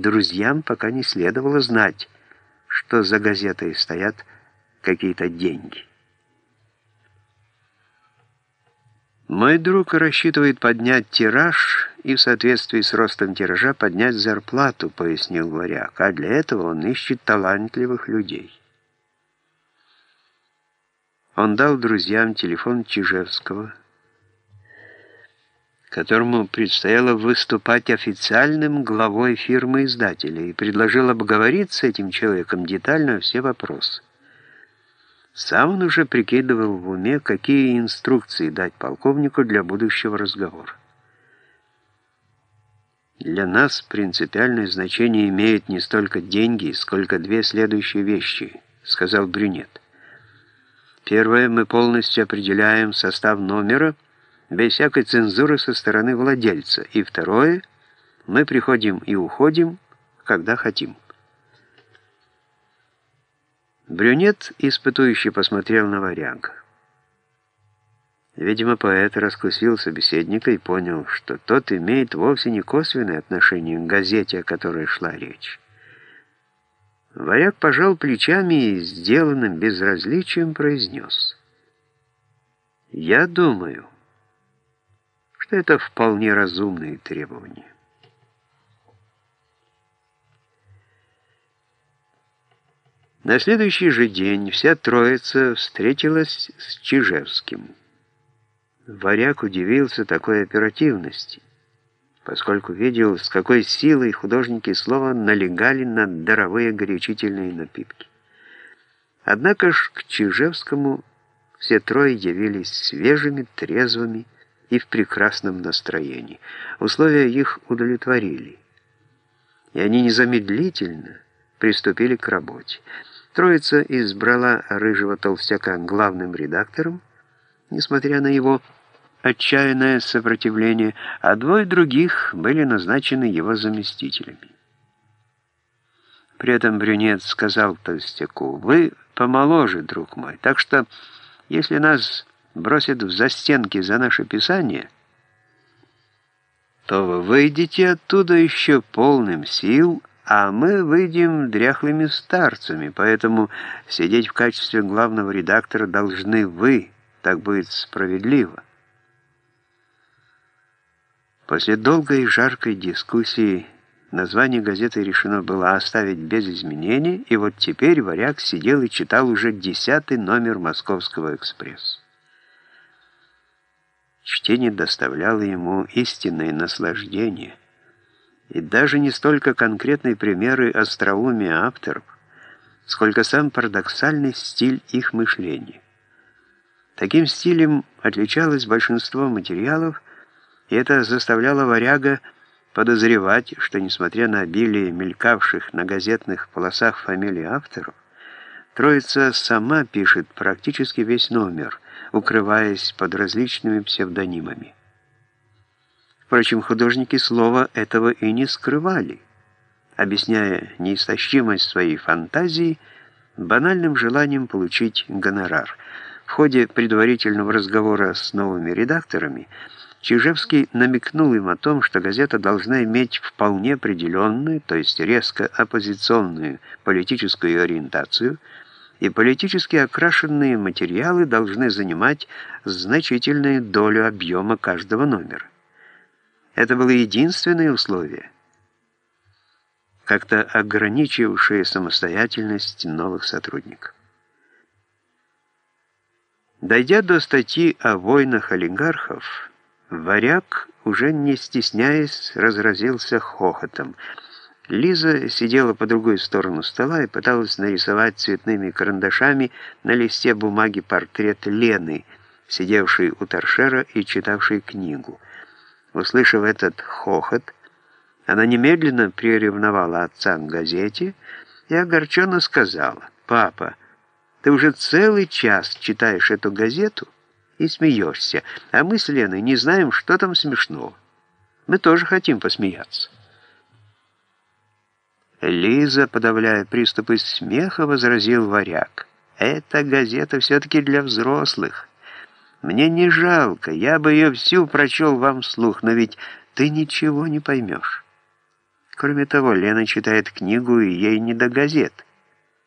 Друзьям пока не следовало знать, что за газетой стоят какие-то деньги. Мой друг рассчитывает поднять тираж и в соответствии с ростом тиража поднять зарплату, пояснил Варяг, а для этого он ищет талантливых людей. Он дал друзьям телефон Чижевского, которому предстояло выступать официальным главой фирмы издателя, и предложил обговорить с этим человеком детально все вопросы. Сам он уже прикидывал в уме, какие инструкции дать полковнику для будущего разговора. Для нас принципиальное значение имеют не столько деньги, сколько две следующие вещи, сказал Брюнет. Первое, мы полностью определяем состав номера без всякой цензуры со стороны владельца. И второе, мы приходим и уходим, когда хотим. Брюнет, испытующий, посмотрел на варяга. Видимо, поэт раскусил собеседника и понял, что тот имеет вовсе не косвенное отношение к газете, о которой шла речь. Варяг пожал плечами и сделанным безразличием произнес. «Я думаю, это вполне разумные требования». На следующий же день вся троица встретилась с Чижевским. Варяг удивился такой оперативности, поскольку видел, с какой силой художники слова налегали на даровые горячительные напитки. Однако ж к Чижевскому все трое явились свежими, трезвыми и в прекрасном настроении. Условия их удовлетворили, и они незамедлительно приступили к работе. Троица избрала рыжего толстяка главным редактором, несмотря на его отчаянное сопротивление, а двое других были назначены его заместителями. При этом брюнет сказал толстяку, «Вы помоложе, друг мой, так что, если нас бросят в застенки за наше писание, то вы выйдете оттуда еще полным сил, а мы выйдем дряхлыми старцами, поэтому сидеть в качестве главного редактора должны вы, так будет справедливо. После долгой и жаркой дискуссии название газеты решено было оставить без изменений, и вот теперь Варяг сидел и читал уже десятый номер «Московского экспресса». Чтение доставляло ему истинное наслаждение – и даже не столько конкретные примеры остроумия авторов, сколько сам парадоксальный стиль их мышления. Таким стилем отличалось большинство материалов, и это заставляло варяга подозревать, что, несмотря на обилие мелькавших на газетных полосах фамилий авторов, Троица сама пишет практически весь номер, укрываясь под различными псевдонимами. Впрочем, художники слова этого и не скрывали, объясняя неистощимость своей фантазии банальным желанием получить гонорар. В ходе предварительного разговора с новыми редакторами Чижевский намекнул им о том, что газета должна иметь вполне определенную, то есть резко оппозиционную политическую ориентацию, и политически окрашенные материалы должны занимать значительную долю объема каждого номера. Это было единственное условие, как-то ограничившее самостоятельность новых сотрудников. Дойдя до статьи о войнах олигархов, Варяг, уже не стесняясь, разразился хохотом. Лиза сидела по другой сторону стола и пыталась нарисовать цветными карандашами на листе бумаги портрет Лены, сидевшей у торшера и читавшей книгу. Услышав этот хохот, она немедленно приревновала отца к газете и огорченно сказала, «Папа, ты уже целый час читаешь эту газету и смеешься, а мы с Леной не знаем, что там смешного. Мы тоже хотим посмеяться». Лиза, подавляя приступы смеха, возразил варяг, «Эта газета все-таки для взрослых». Мне не жалко, я бы ее всю прочел вам вслух, но ведь ты ничего не поймешь. Кроме того, Лена читает книгу, и ей не до газет.